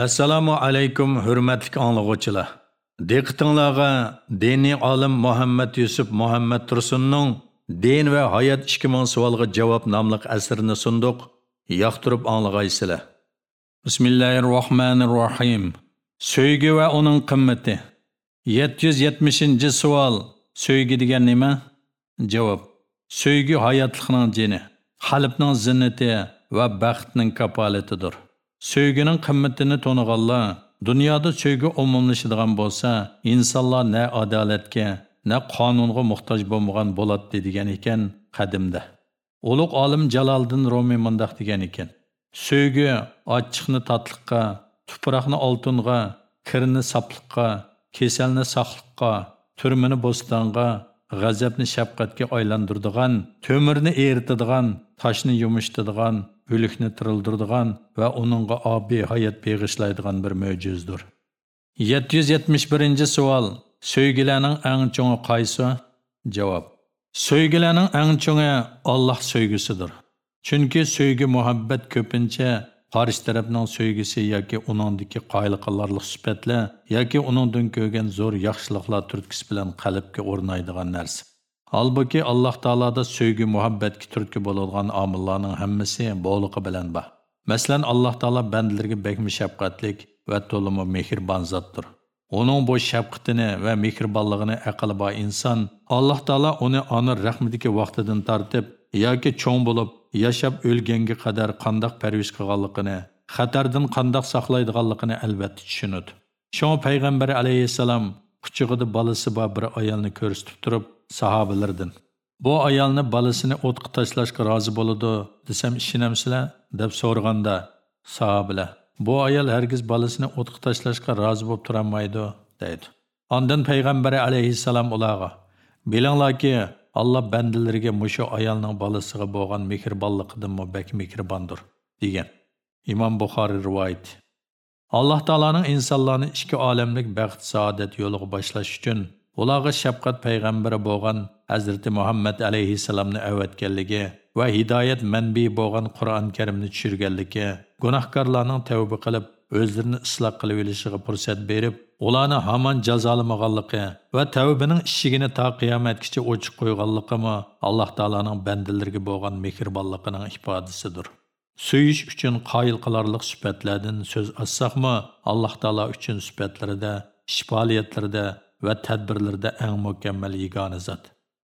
Assalomu alaykum hurmatli anglag'uvchilar. Diqqatingizga diniy olim Muhammad Yusuf Muhammad Tursunning Din va hayot 2000 savolga javob nomli asrini sunduq. Yoqtirib anglag'aysizlar. Bismillahirrohmanirrohim. so'ygi va uning qimmati. 770 savol. so'ygi degan nima? Javob. so'ygi hayotlikning jini, qalbning zinnati va baxtning kapolatidir. Сөйгінің қымметini тонығанlar, dunyoda сөйгі umumlashadigan bo'lsa, insonlar na adolatga, na qonunga muhtoj bo'lmagan bo'ladi degan ekan qadimda. Ulug' olim Jaloliddin Rumi mundaq degan ekan: Сөйgi ochiqni tatliqqa, tuproqni oltinga, kirni safliqqa, kasalni sog'liqqa turmini bo'stonga, g'azabni shafqatga aylantiradigan, to'mirni eritadigan, toshni yumishtiradigan, o'likni tirildiradigan va uningga obi hayot beg'ishlaydigan bir mo'jizdir. 771 savol. Söйгілерінің eng cho'ngi qaysi? Javob. Söйгілерінің eng cho'ngi Alloh so'ygisidir Chunki so'ygi muhabbat ko'pincha qarshi tarafning so'ygisi yoki uningdagi qoyiliqlarlik sifatlar yoki uningdan ko'rgan zo'r yaxshiliklar turtkisi bilan qalbga o'rnaydigan narsa. Halbuki Alloh taoloda sevgi, muhabbatga turtki bo'ladigan omillarning hammasi bo'liqi bilan bor. Masalan, Alloh taolo bandalarga bekmi shafqatlik va to'limi mehribon zotdir. Оның bu shafqatini ва mehribonligini aqli ба инсан, Аллах Таала uni аны rahmatidagi vaqtidan тартып, яки чоң bo'lib яшап өлгенге қадар qandoq парвиш qilganligini, хатардан qandoq saqlaydiganligini albatta tushunadi. Шоң Пайғамбар алейхиссалам quchug'ida баласы ба бир ayolni ko'rsatib turib sahobalardan bu ayolni bolasini o'tqa tashlashga rozi bo'ladi desam ishonamsizlar? deb so'raganda sahobalar. Bu ayol hargiz bolasini o'tqa tashlashga rozi bo'lib turolmaydi deydi. Ondan payg'ambari alayhissalom ularga bilinglarki alloh bandalariga mushu ayolning bolasiga bo'lgan mehribonliqidanmi bak mehribondir? degan imom buxoriy rivoyat. Alloh taoloning insonlarni ikki olamlik baxt saodat yo'liga boshlash uchun ularga shafqat payg'ambari bo'lgan Hazrati Muhammad alayhissalomni avatganligi va hidoyat manbi bo'lgan Qur'on Karimni tushirganligi, gunohkorlarning tavba qilib, o'zlarini isloh qilib olishiga fursat berib, ularni hamon jazolamaganligi va tavbaning ishigini to qiyomatgacha ochiq qo'yganligimi Alloh taolaning bandalariga bo'lgan mehribonligining ifodasidir. Suyish uchun qoyil qilarlik sifatlardan so'z açsaqmı, Alloh taolo uchun sifatlarida, ish və tədbirlərdə ən mükəmməl yeganə zat.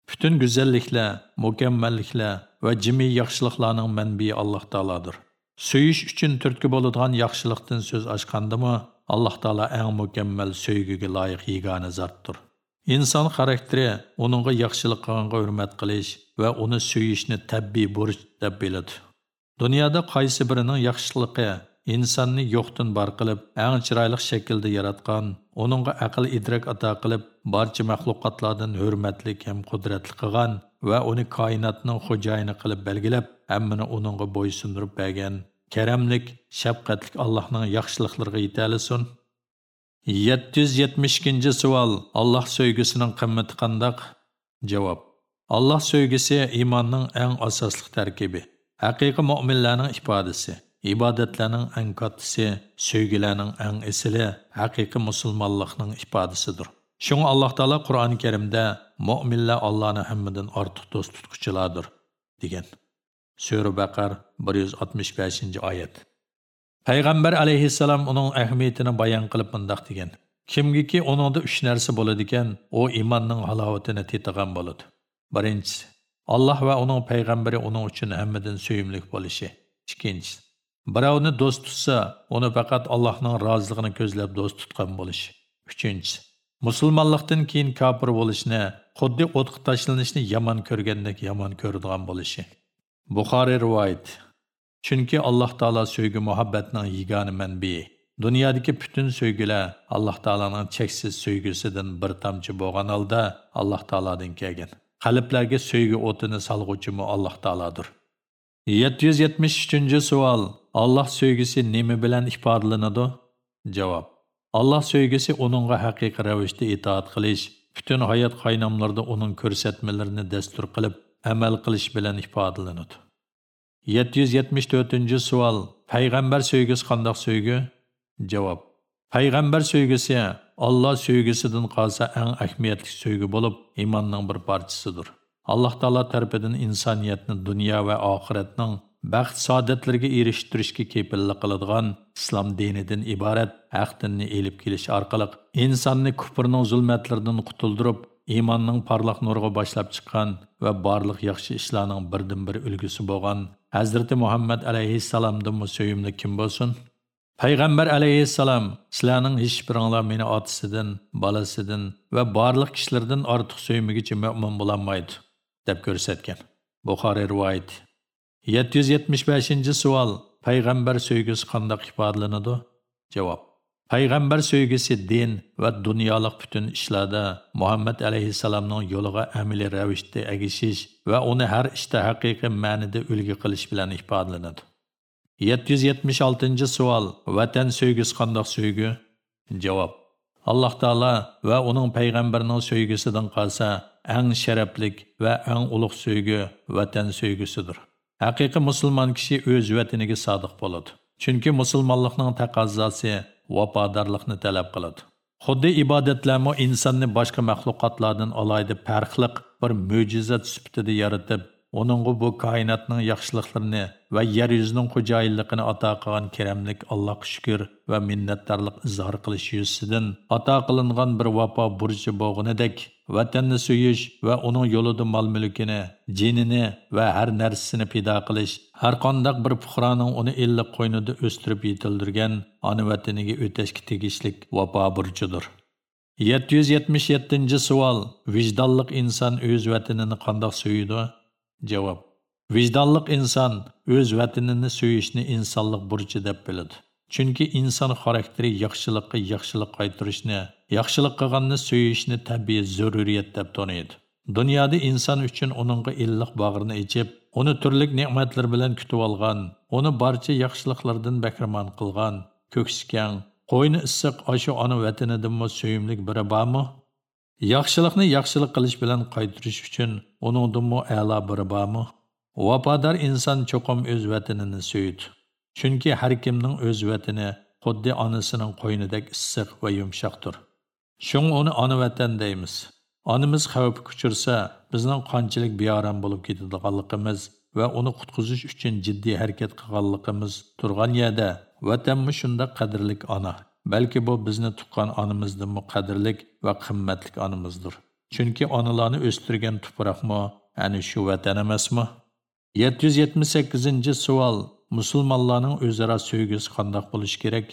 Bütün gözəlliklər, mükəmməlliklər və cimi yaxşılıqların mənbəyi Allah Taaladır. Söyüş üçün türtkü boladigan yaxşılıqdan söz açqandımı, Allah Taala ən mükəmməl söygüyə layiq yeganə zatdır. İnsan xarakteri onunğa yaxşılıq qılğanğa hörmət qilish və onu söyüşni təbii borc deyə bilir. Dünyada qaysı birinin yaxşılığı insonni yo'qdan bor qilib, eng chiroyli shaklda yaratgan, uningga aql idrok ato qilib, barcha maxluqotlardan hurmatli ham qudratli qilgan va uni koinotning xo'jayini qilib belgilab, hammani uningga bo'ysundirib bergan karamlik, shafqatlik Allohning yaxshiliklariga yetalisin. 772 savol. Alloh sevgisining qimmati qandoq? Javob. Alloh sevgisi iymonning eng asosli tarkibi. Haqiqiy mu'minlarning ifodasi. Ibodatlarning eng kattasi, sevgilarning eng isili haqiqiy musulmonlikning ifodasidir. Shunga Alloh taolo Qur'oni Karimda mu'minlar Allohni hammadan ortiq do'st tutquchilardir degan. Sura Baqar 165-oyat. Payg'ambar alayhissalom uning ahamiyatini bayon qilib bundoq degan: Kimgiki uningda uch narsa bo'ladi ekan, u imonning halovatini tetigan bo'ladi. Birinchisi, Alloh va uning payg'ambari uning uchun hammadan suyimli bo'lishi. Ikkinchisi, Birovni do'st tutsa, uni faqat Allohning roziligini ko'zlab do'st tutgan bo'lish. 3. Musulmonlikdan keyin kofir bo'lishni, xuddi o'tqa tashlanishni yomon ko'rgandek yomon ko'radigan bo'lishi. Buxoriy rivoyat. Chunki Alloh taolo sevgi muhabbatning yagona manbai. Dunyodagi butun sevgilar Alloh taolaning cheksiz sevgisidan bir tomchi bo'lgan holda Alloh taolodan kelgan. Qalblarga sevgi o'tini solg'uvchimi Alloh taolodir. 773 savol. Alloh sevgisi nima bilan ifodalanadi? Javob. Alloh sevgisi uningga haqiqiy ravishda itoat qilish, butun hayat qaynamlarida uning ko'rsatmalarini dastur qilib, amal qilish bilan ifodalanadi. 774 savol. Payg'ambar sevgisi qandoq sevgi? Javob: Payg'ambar sevgisi Allah sevgisidan qolsa eng ahamiyatli sevgi bo'lib, imanın bir parchasidir. Allah taolo tarafidan insoniyatni dünya va oxiratning baxt saodatlarga erishtirishga kepillik qiladigan islom dinidan iborat haq dinni elib kelish orqali insonni kufrning zulmatlaridan qutuldirib iymonning porloq nurga boshlab chiqqan va barliq yaxshi ishlarning birdan bir ulgusi bo'lgan hazrati muhammad alayhissalomdan suyimli kim bo'lsin? Payg'ambar alayhissalom sizlarning hech biringlar meni otasidan bolasidan va barliq kishilardan ortiq suymagicha mo'min bo'lolmaydi deb ko'rsatgan. Buxoriy rivoyati 775 savol payg'ambar sevgisi qanday ifodalanadi? Javob. Payg'ambar sevgisi din va dunyolik butun ishlarda muhammad alayhissalomning yo'liga amaliy ravishda agishish va uni har ishda haqiqiy ma'nida ulgi qilish bilan ifodalanadi. 776 savol vatan sevgisi qanday sevgi javob. Alloh taolo va uning payg'ambarining sevgisidan qolsa eng sharaflik va eng ulug' sevgi vatan sevgisidir Haqiqiy musulmon kishi o'z vataniga sodiq bo'ladi. Chunki musulmonlikning taqozosi vafodorlikni talab qiladi. Xuddi ibodatlarmo insonni boshqa maxluqotlardan alayda farqliq bir mo'jiza sifatida yaratib, uningga bu koinotning yaxshiliklarini va yer yuzining xo'jayinligini ato qilgan keramlik Allohga shukr va minnatdorlik izhor qilish yuzasidan ato qilingan bir vafo burchi bo'lganidek vatanni suyish va uning yo'lida mol mulkini jinini va har narsasini pido qilish har qandoq bir fuqaroning uni illiq qo'ynida o'stirib yetildirgan ona vataniga o'tashga tegishlik vafo burchidir. 777 savol vijdonliq inson o'z vatanini qandoq suyidi javob vijdonliq inson o'z vatanini suyishni insonlik burchi deb biladi. Chunki inson xarakteri yaxshilikqa yaxshilik qaytarishni yaxshilik qilganni suyishni tabiiy zaruriyat deb taniydi. Dunyoda inson uchun uningga illiq bag'rini ichib uni turli ne'matlar bilan kutib olgan uni barcha yaxshiliklardan bahramand qilgan ko'ksikang qo'yni issiq oshu ona vatanidimi suyimlik biri bormi? Yaxshilikni yaxshilik qilish bilan qaytarish uchun uningdanmi a'lo biri bormi? Vafodor inson cho'qim o'z vatanini suydi. Chunki har kimning o'z vatani xuddi onasining qo'ynidek issiq va yumshoqdir. Shung uni ona vatan deymiz onamiz xavfga uchirsa bizning qanchalik beorom bo'lib ketadiganligimiz va uni qutqizish uchun jiddiy harakat qilganligimiz turgan yerda vatanmi shunda qadrlik ona balki bu bizni tuqqan onamizdanmi qadrlik va qimmatlik onamizdir chunki onalarni o'stirgan tuproqmi ana shu vatan emasmi? 778 savol musulmonlarning o'zaro sevgisi qandoq bo'lishi kerak?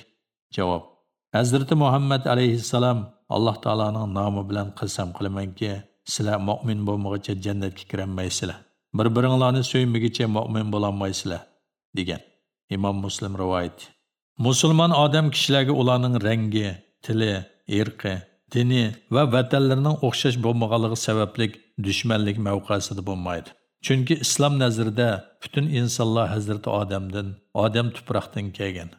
Javob hazrati muhammad alayhissalom alloh taoloning nomi bilan qilsam qilamanki sizlar mo'min bo'lmag'icha jannatga kirolmaysizlar. Bir biringlarni suymagicha mo'min bo'lolmaysizlar degan imom muslim rivoyat. Musulmon odam kishilarga ularning rangi tili irqi dini va vatanlarining o'xshash bo'lmaganligi sababli dushmanlik mavqasida bo'lmaydi. Chunki islom nazrida butun insonlar hazrati odamdan odam tuproqdan kelgan.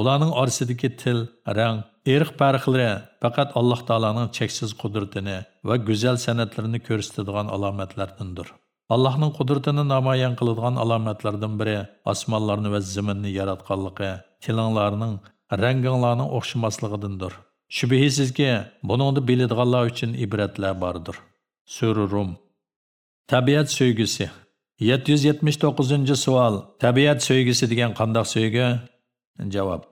Ularning orasidagi til rang irq farqlari faqat alloh taoloning cheksiz qudratini va go'zal san'atlarini ko'rsatadigan alomatlardandir allohning qudratini namoyon qiladigan alomatlardan biri osmonlarni va zaminni yaratganligi tilinglarning ranginglarning o'xshamasligidandir shubhisizki buningni biladiganlar uchun ibratlar bordir sura rum. Tabiat sevgisi 779 savol tabiat sevgisi degan qandoq sevgi javob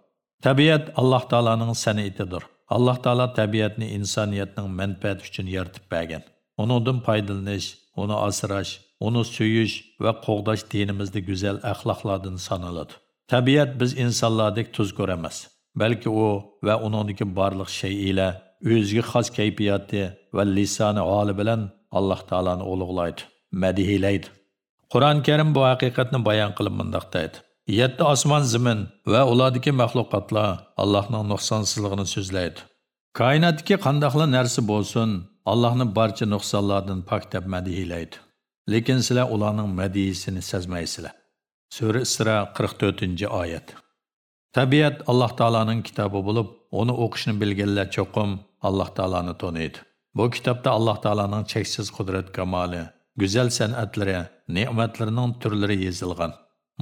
tabiat alloh taolaning san'atidir. Alloh taolo tabiatni insoniyatning manfaati uchun yaratib bergan. Uningdan foydalanish uni asrash uni suyish va qo'g'dash dinimizda go'zal axloqlardan sanaladi. Tabiat biz insonlardek tuz ko'ramas, balki u va uningdagi barliq shaylar o'ziga xos kayfiyati va lisoni holi bilan alloh taolani ulug'laydi madihiylaydi Qur'on karim bu haqiqatni bayon qilib mundoq deydi. Yetti osmon zimin va ulardagi maxluqotlar allohning nuqsonsizligini so'zlaydi. Koinotdagi qandoqla narsa bo'lsin allohni barcha nuqsonlardan pok deb madihiylaydi lekin sizlar ularning madiyisini sezmaysizlar. Sura isro 44 oyat. Tabiat alloh taoloning kitobi bo'lib uni o'qishni bilganlar cho'qim alloh taoloni taniydi bu kitobda alloh taoloning cheksiz qudrat kamoli go'zal san'atlari ne'matlarining turlari yozilgan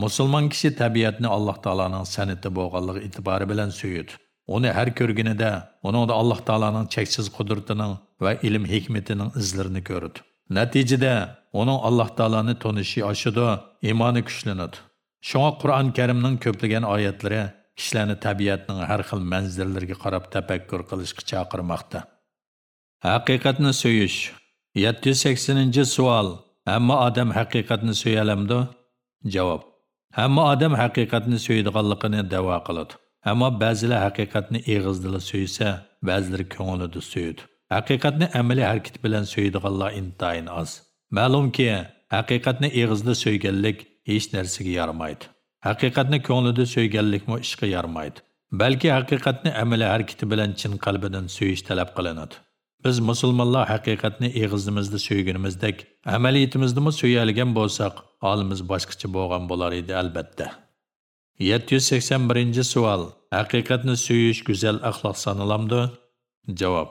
musulmon kishi tabiatni alloh taolaning san'ati bo'lganligi e'tibori bilan suyudi uni har ko'rganida uningda alloh taolaning cheksiz qudratining va ilm hikmatining izlarini ko'rdi natijada uning alloh taolani tonishi oshidi iymoni kuchlanadi. Shunga Qur'on karimning ko'plagan oyatlari kishilarni tabiatning har xil manzillariga qarab tafakkur qilishga chaqirmoqda. Haqiqatni so'yish 780 savol hamma odam haqiqatni so'yalamdi javob. Hamma odam haqiqatni so'yadiganligini da'vo qiladi. Ammo ba'zilar haqiqatni eg'izdila so'ysa ba'zilar ko'nglida so'yadi. Haqiqatni amaliy harakat bilan so'yadiganlar intayin oz. Ma'lumki haqiqatni eg'izda so'yganlik hech narsaga yaramaydi haqiqatni ko'nglida so'yganlikmi ishga yaramaydi balki haqiqatni amaliy harakati bilan chin qalbidan so'yish talab qilinadi. Biz musulmonlar haqiqatni eg'izimizda so'ygunimizdek amaliyatimizda so'yalgan bo'lsak holimiz boshqacha bo'lgan bo'lar edi albatta. 781 savol haqiqatni so'yish go'zal axloq sanalamdi javob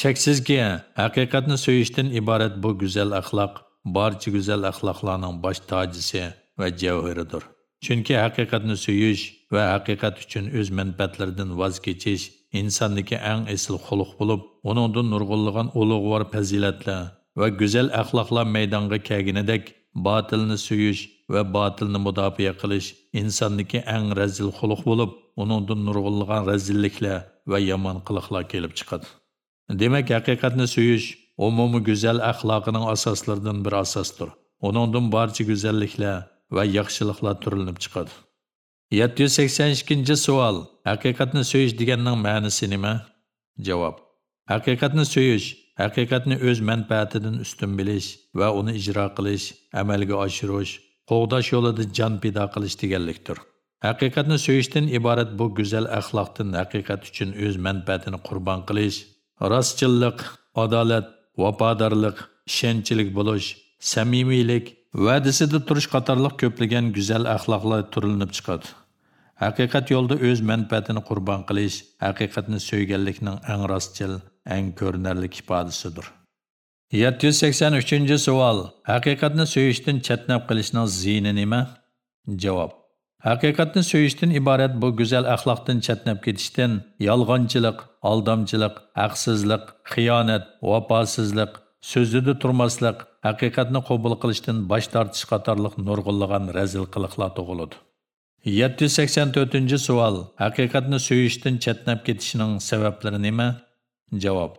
shaksizki haqiqatni so'yishdan iborat bu go'zal axloq barcha go'zal axloqlarning bosh tojisi va javhiridir. Chunki haqiqatni so'yish va haqiqat uchun o'z manfaatlaridan voz kechish insonniki eng esil xuluq bo'lib uningdan nurg'unlagan ulug'vor fazilatlar va go'zal axloqlar maydonga kelganidek botilni suyish va botilni mudofaa qilish insonniki eng razil xuluq bo'lib uningdan nurg'unlagan razilliklar va yomon qiliqlar kelib chiqadi. Demak haqiqatni suyish umumiy go'zal axloqining asoslaridan bir asosdir. Uningdan barcha go'zalliklar va yaxshiliklar turilib chiqadi. 782 savol. Haqiqatni so'yish deganning ma'nosi nima? Javob. Haqiqatni so'yish haqiqatni o'z manfaatidan ustun bilish va uni ijro qilish amalga oshirish qo'g'dash yo'lida jon pido qilish deganlikdir. Haqiqatni so'yishdan iborat bu go'zal axloqdan haqiqat uchun o'z manfaatini qurbon qilish rostchillik adolat vafodorlik ishonchlik bo'lish samimiylik va'dasida turish qatorliq ko'plagan go'zal axloqlar turilinib chiqadi. Haqiqat yo'lda o'z manfaatini qurbon qilish haqiqatni so'yganlikning eng rostchil eng ko'rinarli ifodasidir. 783 savol. Haqiqatni so'yishdan chatnab qilishning ziyni nima? Javob. Haqiqatni so'yishdan iborat bu go'zal axloqdan chatnab ketishdan yolg'onchilik aldamchilik haqsizlik xiyonat vafosizlik so'zida turmaslik haqiqatni qabul qilishdan bosh tortish qatorliq nurg'unlagan razil qiliqlar tug'iladi. 784 savol haqiqatni söyishdan chatnab ketishining sabablari nima? Javob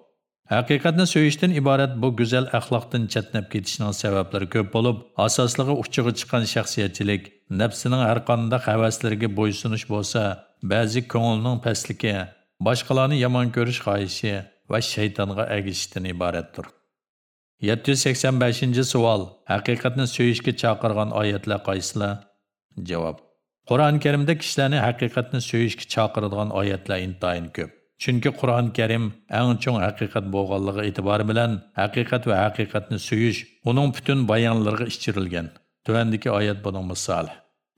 haqiqatni söyishdan iborat bu go'zal axloqdan chatnab ketishining sabablari ko'p bo'lib asoslig'i uchig'i chiqqan shaxsiyatchilik nafsining har qanday havaslariga bo'ysunish bo'lsa ba'zi ko'ngilning pastligi boshqalarni yomon ko'rish xohishi va shaytonga agishishdan iboratdir. 785 savol haqiqatni so'yishga chaqirgan oyatlar qaysilar? Javob. Qur'oni karimda kishilarni haqiqatni so'yishga chaqiradigan oyatlar intayin ko'p. Chunki qur'oni karim eng chong haqiqat bo'lganligi e'tibori bilan haqiqat va haqiqatni so'yish uning butun bayonlariga ichirilgan. Tuvandagi oyat buning misoli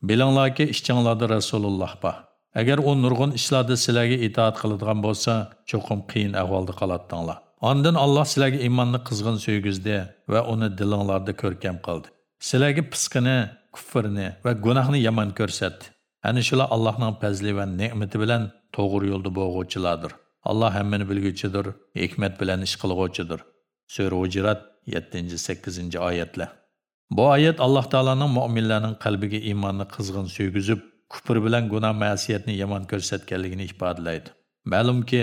bilinglarki ishchanglarda rasululloh bor. Agar u nurg'un ishlarda sizlarga itoat qiladigan bo'lsa cho'qim qiyin ahvolda qoladinglar. Ondan Allah sizlarga iymonni qizg'in suygizdi va uni dilinglarda ko'rkam qildi. Sizlarga pisqini, kufrni va gunohni yomon ko'rsatdi. Ana shular Allohning fazli va ne'mati bilan to'g'ri yo'lda bo'g'uvchilardir. Alloh hammani bilguchidir, hikmat bilan ish qilg'uvchidir. Sura Hujurat 7-8 oyatlar. Bu oyat Alloh taolaning mu'minlarning qalbiga iymonni qizg'in suygizib, kufr bilan gunoh ma'siyatni yomon ko'rsatganligini ifodalaydi. Ma'lumki,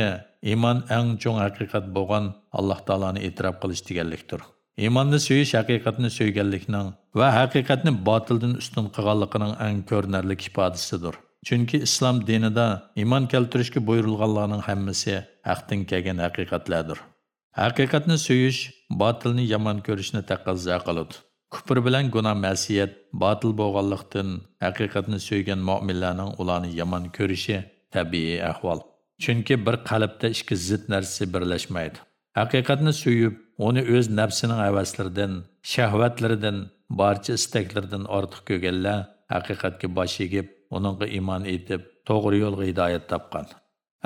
iymon eng cho'ng haqiqat bo'lgan Alloh taoloni e'tirof qilish deganlikdir. Iymonni suyish haqiqatni suyganlikning va haqiqatni botildan ustun qilganligining eng ko'rinarli ifodasidir. Chunki islom dinida iymon keltirishga buyurilganlarning hammasi haqdan kelgan haqiqatlardir. Haqiqatni suyish botilni yomon ko'rishni taqozo qiladi. Kufr bilan gunoh ma'siyat botil bo'lganlikdan haqiqatni suygan mu'minlarning ularni yomon ko'rishi tabiiy ahvol. Chunki bir qalbda ikki zid narsa birlashmaydi. Haqiqatni suyib, uni o'z nafsining havaslaridan, shahvatlaridan, barcha istaklaridan ortiq ko'rganlar haqiqatga bosh egib, uningga iymon etib, to'g'ri yo'lga hidoyat topgan.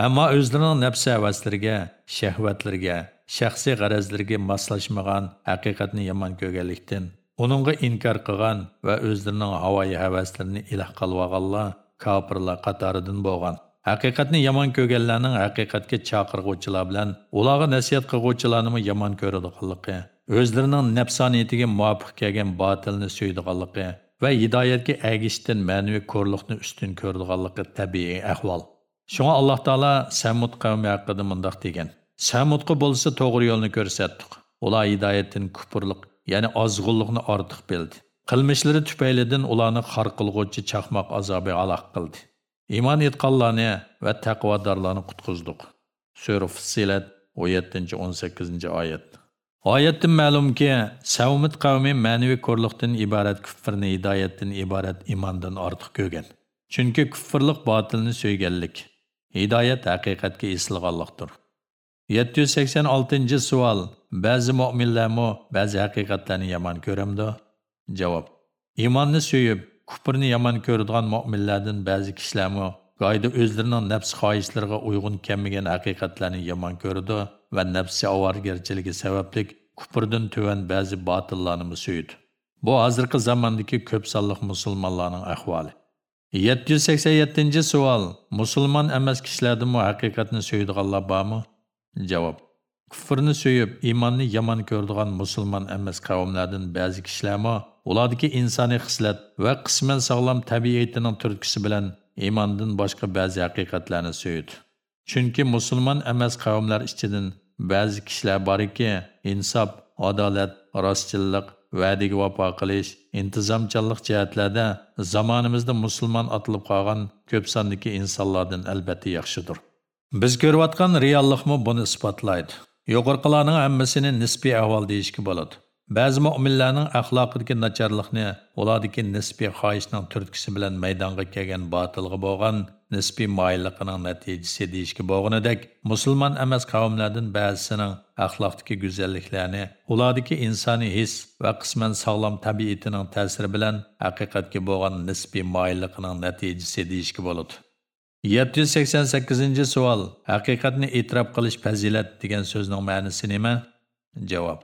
Ammo o'zlarining nafsi havaslariga, shahvatlariga, shaxsiy g'arazlariga moslashmagan haqiqatni yomon ko'rganlikdan, uningga inkor qilgan va o'zlarining havoyi havaslarini iloh qilib olganlar kofirlar qatoridan bo'lgan. Haqiqatni yomon ko'rganlarning haqiqatga chaqirg'uvchilar bilan ularga nasihat qilg'uvchilarni yomon ko'radiganligi o'zlarining nafsoniyatiga muvofiq kelgan botilni suydiganligi va hidoyatga agishdan ma'naviy ko'rliqni ustun ko'radiganligi tabiiy ahvol. Shunga alloh taolo samud qavmi haqida mundoq degan. Samudqa bo'lsa to'g'ri yo'lni ko'rsatdik. Ular hidoyatdan kupurliq ya'ni ozg'unliqni ortiq bildi. Qilmishlari tufaylidan ularni xor qilg'uvchi chaqmoq azobi aloq qildi. Iymon etganlarni va taqvodorlarni qutqizdik sura fussilat 17 18 oyat. Oyatdan ma'lumki Savmit qavmi ma'naviy ko'rliqdan iborat kufrni hidoyatdan iborat imondan ortiq ko'rgan. Chunki kufrliq botilni so'yganlik hidoyat haqiqatga esilganlikdir 786 savol. Ba'zi mo'minlarmi ba'zi haqiqatlarni yomon ko'ramdi? Javob. Iymonni so'yib kufrni yomon ko'radigan mo'minlardan ba'zi kishilarmi? Goyda o'zlarining nafs xohishlariga uyg'un kelmagan haqiqatlarni yomon ko'radi va nafsi ovorgarchiligi sababli kufrdan tuvan ba'zi botillarni so'ydi bu hozirgi zamondagi ko'p sonliq musulmonlarning ahvoli. 787 savol. Musulmon emas kishilardanmi haqiqatni so'ydiganlar bormi? Javob. Küfürünü söyüb, imanını yaman gördüğən musulman əməz qavimlərdən bəzi kişilərmə, uladiki insani xislət və qismən sağlam təbiyyətinin türküsü bilən imandan başqa bəzi həqiqətlərini söyüd. Çünki musulman əməz qavimlər işçidən bəzi kişilər var ki, insab, adalət, rastçılıq, vədigi vəfa qilish, intizamçanlıq cəhətlərdə zamanımızda musulman atılıb qalğan köp sandakı insanlardan əlbəttə yaxşıdır. Biz görüb atqan reallıqmı bunu isbatlaydı. Yuqorqilarning hammasini nisbiy ahvol deyishga bo'ladi. Ba'zi mu'minlarning axloqidagi nacharlikni ulardagi nisbiy xohishning turtkisi bilan maydonga kelgan botilga bo'lgan nisbiy moyilliqining natijasi deyishga bo'lganidek musulmon emas qavmlardan ba'zisining axloqdagi go'zalliklarni ulardagi insoniy his va qisman sog'lom tabiatining ta'siri bilan haqiqatga bo'lgan nisbiy moyilliqining natijasi deyishga bo'ladi. 788 savol. Haqiqatni e'tirof qilish fazilat degan so'zning ma'nosi nima? Javob.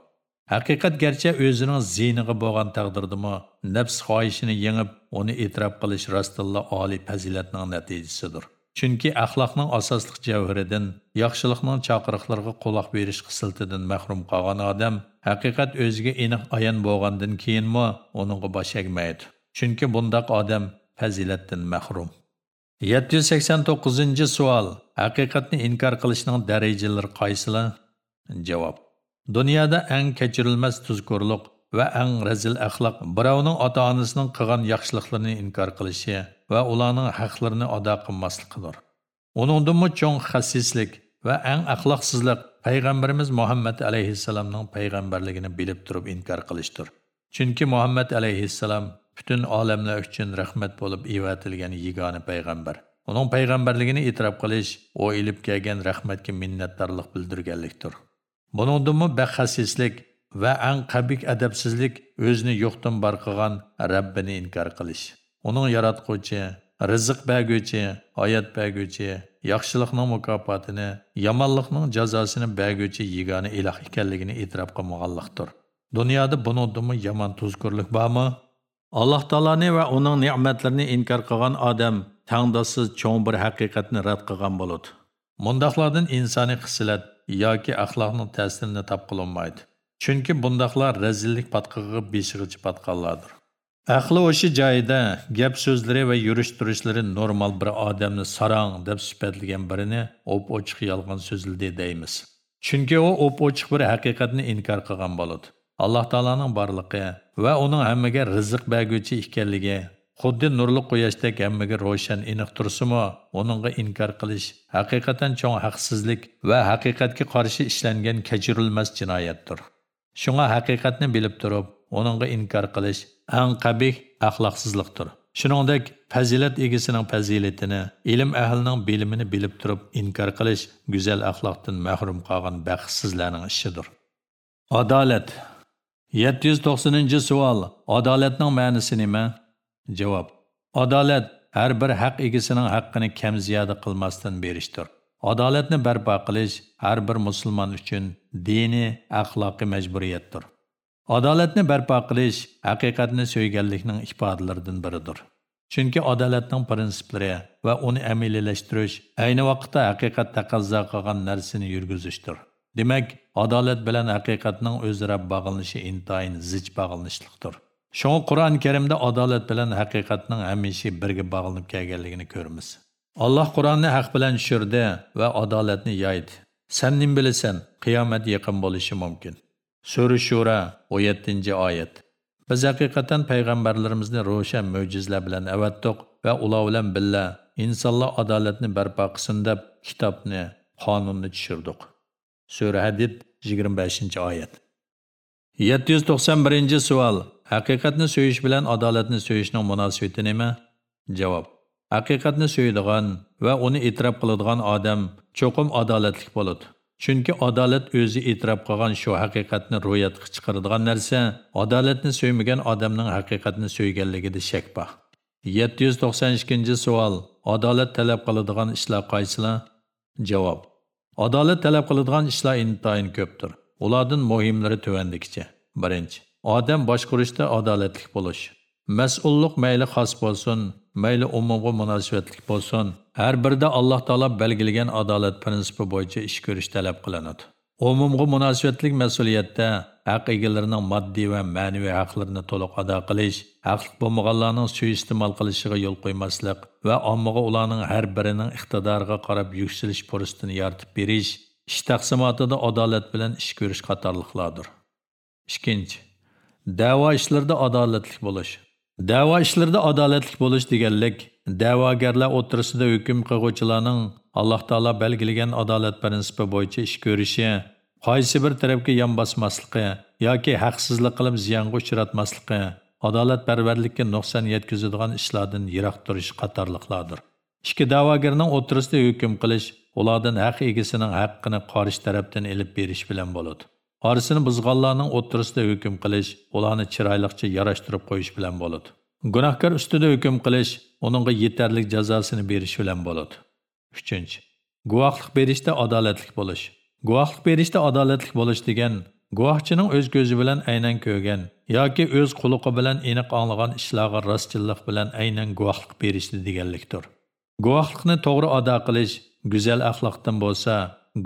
Haqiqat garchi o'zining zeyniga bo'lgan taqdirdimi? Nafs xohishini yengib uni e'tirof qilish rostilla oliy fazilatning natijasidir. Chunki axloqning asosli javhiridan yaxshilikning chaqiriqlariga quloq berish xislatidan mahrum qolgan odam haqiqat o'ziga aniq ayon bo'lgandan keyinmi? Uningga bosh egmaydi. Chunki bundaq odam fazilatdan mahrum. 789 savol haqiqatni inkor qilishning darajalari qaysilar? Javob. Dunyoda eng kechirilmas tuzkorlik va eng razil axloq birovning ota onasining qilgan yaxshiliklarini inkor qilishi va ularning haqlarini ado qilmasligidir. Uningdimi cho'ng xassislik va eng axloqsizlik payg'ambarimiz muhammad alayhissalomning payg'ambarligini bilib turib inkor qilishdir. Chunki muhammad alayhissalom bütün olamlar uchun rahmat bo'lib evatilgan yagona payg'ambar. Uning payg'ambarligini e'tirof qilish u ilib kelgan rahmatga minnatdorlik bildirganlikdir. Buningdimi baxasislik va ang qabik adabsizlik o'zini yo'qdan bor qilgan rabbini inkor qilish. Uning yaratquvchi rizq berguvchi hayot berguvchi yaxshilikning mukofotini yomonlikning jazosini berguvchi yagona iloh ekanligini e'tirof qilmaganlikdir dunyoda buningdimi yomon tuzkurlik bormi? Alloh taoloni va uning ne'matlarini inkor qilgan odam tangdossiz cho'ng bir haqiqatni rad qilgan bo'ladi. Mundoqlardan insoniy xislat yoki axloqning ta'sirini topqilinmaydi chunki bundoqlar razillik patqig'i beshig'ichi patqonlardir aqli o'sha joyida gap so'zlari va yurish turishlari normal bir odamni sarong deb sifatlagan birini o'p ochiq yolg'on so'zildi deymiz. Chunki u o'p ochiq bir haqiqatni inkor qilgan bo'ladi. Alloh taoloning borligi va uning hammaga rizq berguvchi ekanligi xuddi nurli quyoshdek hammaga ro'shan aniq tursimi uningga inkor qilish haqiqatan cho'ng haqsizlik va haqiqatga qarshi ishlangan kechirilmas jinoyatdir. Shunga haqiqatni bilib turib uningga inkor qilish eng qabih axloqsizlikdir. Shuningdek fazilat egasining fazilatini ilm ahlining bilimini bilib turib inkor qilish go'zal axloqdan mahrum qolgan baxtsizlarning ishidir. Adolat 790 savol. Adolatning ma'nosi nima? Javob. Adolat har bir haq egasining haqqini kam ziyoda qilmasdan berishdir. Adolatni barpo qilish har bir musulmon uchun diniy, axloqiy majburiyatdir. Adolatni barpo qilish haqiqatni so'yganlikning ifodalaridan biridir. chunki adolatning prinsiplari va uni amaliylashtirish ayni vaqtda haqiqat taqozo qilgan narsani yurgizishdir demak adolat bilan haqiqatning o'zaro bog'lanishi intayin zich bog'lanishliqdir. Shunga qur'oni karimda adolat bilan haqiqatning hamisha birga bog'lanib kelganligini ko'ramiz. Alloh qur'onni haq bilan tushirdi va adolatni yoydi. Sen nim bilasan qiyomat yaqin bo'lishi mumkin. Sura shura 17 oyat. Biz haqiqatan payg'ambarlarimizni ro'shan mo'jizlar bilan avatdiq va ular bilan billa insonlar adolatni barpo qilsin deb kitobni qonunni tushirdik. Sura hadid 25 oyat. 791 savol. Haqiqatni so'yish bilan adolatni so'yishning munosabati nima? Javob. Haqiqatni so'yadigan va uni e'tirof qiladigan odam cho'qim adolatli bo'ladi. Chunki adolat o'zi e'tirof qilgan shu haqiqatni ro'yatga chiqaradigan narsa adolatni so'ymagan odamning haqiqatni so'yganligida shak bor 792 savol. Adolat talab qiladigan ishlar qaysilar? Javob. Adolat talab qiladigan ishlar intayin ko'pdir ulardan muhimlari tövendikçe. Birinci. odam boshqarishda adolatli bo'lish mas'ullik meyli xos bo'lsin meyli umumga munosabatli bo'lsin har birde alloh taolo belgilagan adolat prinsipi bo'yicha ish ko'rish talab qilinadi umumga munosabatlik mas'uliyatda haq egalarining moddiy va ma'naviy haqlarini to'liq ado qilish haqli bo'lmaganlarning suiiste'mol qilishiga yo'l qo'ymaslik va ommaga ularning har birining iqtidoriga qarab yuksalish fursatini yaratib berish ish taqsimotida adolat bilan ish ko'rish qatorliqlardir. Ikkinchi da'vo ishlarida adolatli bo'lish. Da'vo ishlarida adolatli bo'lish deganlik da'vogarlar o'tirisida hukm qilg'uvchilarning alloh taolo belgilagan adolat prinsipi bo'yicha ish ko'rishi qaysi bir tarafga yon bosmasligi yoki haqsizlik qilib ziyonga uchratmasligi adolatparvarlikka nuqson yetkazadigan ishlardan yiroq turish qatorliqlardir. Ikki da'vogarning o'tirisida hukm qilish ulardan haq egasining haqqini qarish tarafdan ilib berish bilan bo'ladi. Orasini buzg'onlarning o'ttirisida hukm qilish ularni chiroyliqcha yarashtirib qo'yish bilan bo'ladi. Gunohkor ustida hukm qilish uningga yetarli jazosini berish bilan bo'ladi. 3. Guvohlik berishda adolatli bo'lish. Guvohlik berishda adolatli bo'lish degan guvohchining o'z ko'zi bilan aynan ko'rgan yoki o'z quloqi bilan aniq anglagan ishlarga rostchillik bilan aynan guvohlik berishdi deganlikdir. Guvohlikni to'g'ri ado qilish go'zal axloqdan bo'lsa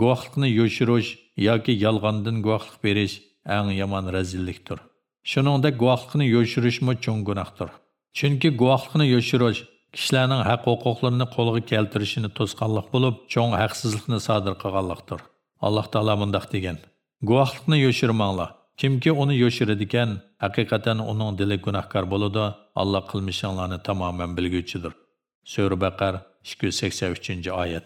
guvohlikni yo'shirish yoki yolg'ondan guvohlik berish eng yomon razillikdir. Shuningdek guvohlikni yo'shirishmi cho'ng gunohdir. Chunki guvohlikni yo'shirish kishilarning haq huquqlarini qo'lga keltirishini to'sqanlik bo'lib cho'ng haqsizlikni sodir qilganlikdir. Alloh taolo mundoq degan. Guvohlikni yo'shirmanglar kimki uni yo'shiradigan haqiqatan uning dili gunohkor bo'ladi alloh qilmishinglarni tamoman bilguvchidir. Sura baqar 283 oyat.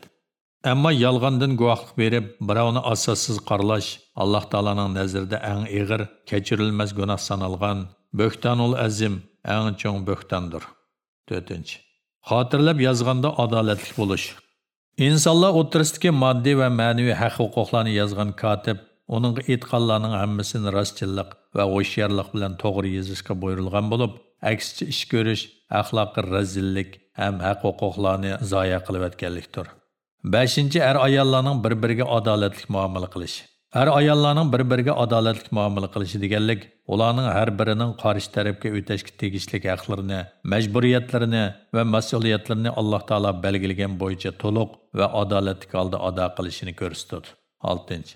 Әмма ялғандын guvohlik berib, birovni asossiz qarlash Alloh taolaning nazarida eng ig'ir, kechirilmas gunoh sanalgan bo'xtonul azim eng cho'ng bo'xtondir. 4. Xotirlab yozganda adolatli bo'lish. Insonlar o'tirisidagi moddiy va ma'naviy haq-huquqlarni yozgan kotib uning aytganlarning hammasini rostchillik va o'sharlik bilan to'g'ri yozishga buyurilgan bo'lib, aksicha ish ko'rish, axloqiy razillik ham haq-huquqlarni zoya qilayotganlikdir. Beshinchi er ayollarning bir biriga adolatli muomala qilish. Er ayollarning bir biriga adolatli muomala qilishi deganlik ularning har birining qarshi tarafga o'tashga tegishli haqlarini majburiyatlarini va mas'uliyatlarini alloh taolo belgilagan bo'yicha to'liq va adolatli holda ado qilishini ko'rsatadi oltinchi.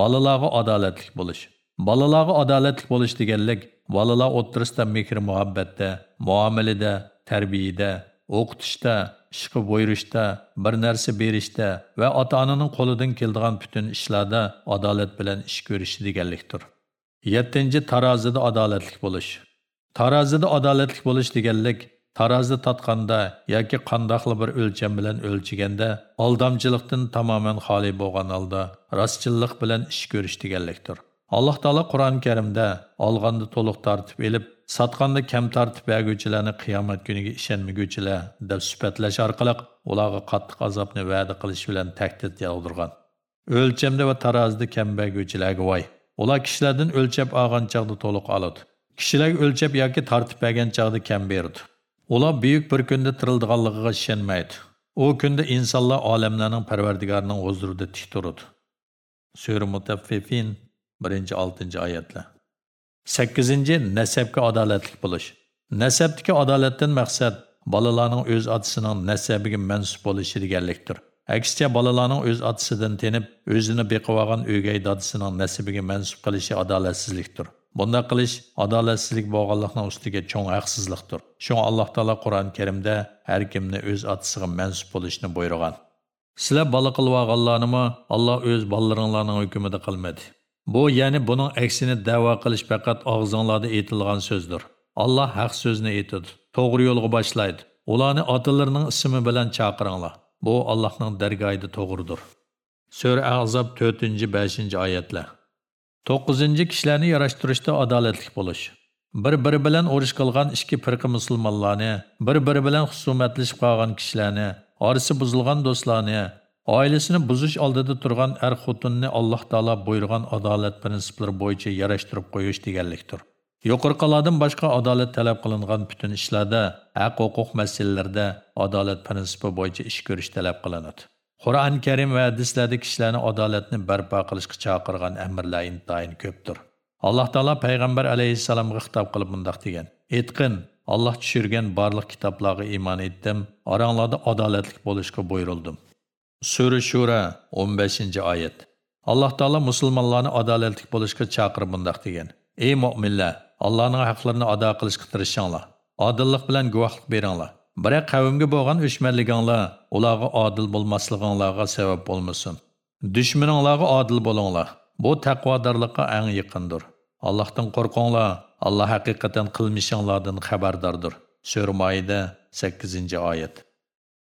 Bolalarga adolatli bo'lish. Bolalarga adolatli bo'lish deganlik bolalar o'ttirisida mehr muhabbatda muomalada tarbiyada o'qitishda ishqi buyurishda bir narsa berishda va ota onaning qo'lidan keladigan butun ishlarda adolat bilan ish ko'rishi deganlikdir. Yettinchi tarozida adolatlik bo'lish. Tarozida adolatlik bo'lish deganlik tarozi tatqanda yoki qandoqli bir o'lcham bilan o'lchiganda aldamchilikdan tamoman xoli bo'lgan holda rostchillik bilan ish ko'rish deganlikdir. Alloh taolo qur'oni karimda olganda to'liq tortib elib satqanda kam tartibbag'uvchilarni qiyomat kuniga ishonmaguchilar deb sifatlash orqali ularga qattiq azobni va'da qilish bilan tahdid yog'dirgan o'lchamda va tarozida kambayg'uvchilarga voy ular kishilardan o'lchab olgan chog'da to'liq oladi kishilarga o'lchab yoki tortib bergan chog'da kam berdi ular buyuk bir kunda tirildiganligiga ishonmaydi u kunda insonlar olamlarning parvardigorining huzurida tik turadi sura mutaffifin birinchi oltinchi oyatlar sakkizinchi nasabga adolatlik bo'lish nasabdagi adolatdan maqsad balalarning o'z otasining nasabiga mansub bo'lishi deganlikdir. Aksicha balalarning o'z otasidan tenib, o'zini beqib olgan o'gay dadasining nasabiga mansub qilishi adolatsizlikdir. Bunday qilish adolatsizlik bo'lganlikning ustiga cho'ng haqsizlikdir. Shunga Alloh taolo Qur'on Karimda har kimni o'z otasiga mansub bo'lishni buyurgan. Sizlar bola qilib olganlarni Alloh o'z bolalaringlarning hukmida qilmadi. Bu ya'ni buning aksini da'vo qilish faqat og'zinglarda aytilgan so'zdir. Alloh haq so'zni aytadi, to'g'ri yo'lga boshlaydi. Ularni otalarining ismi bilan chaqiringlar. Bu Allohning dargohida to'g'ridir. Sura Ahzob 4-5 oyatlar. 9 kishilarni yarashtirishda adolatli bo'lish. Bir-biri bilan urush qilgan ikki firqa musulmonlarni, bir-biri bilan husumatlashib qolgan kishilarni, orasi buzilgan do'stlarni, oilasini buzish oldida turgan er xotinni Alloh taolo buyurgan adolat prinsiplari bo'yicha yarashtirib qo'yish deganlikdir. Yuqorqilardan boshqa adolat talab qilingan butun ishlarda, haq-huquq masalalarida adolat prinsipi bo'yicha ish ko'rish talab qilinadi. Qur'on Karim va hadislarda kishilarni adolatni barpo qilishga chaqirgan amrlar intayin ko'pdir. Alloh taolo payg'ambar alayhissalomga xitob qilib bundoq degan: "Aytqin, Alloh tushirgan barliq kitoblarga iymon etdim, oranglarda adolatli bo'lishga buyurildim." Sura Shura 15-oyat. Alloh taolo musulmonlarni adolatli bo'lishga chaqirib bundoq degan: "Ey mu'minlar, Allohning haqlarini ado qilishga tirishinglar. Odillik bilan guvohlik beringlar. Biroq qavmga bo'lgan o'shmanliginglar ularga odil bo'lmasliginglarga sabab bo'lmasin. Dushmaninglarga odil bo'linglar. Bu taqvodorlikqa eng yaqindir. Allohdan qo'rqinglar. Alloh haqiqatan qilmishinglardan xabardordir. Sura Maida 8-oyat.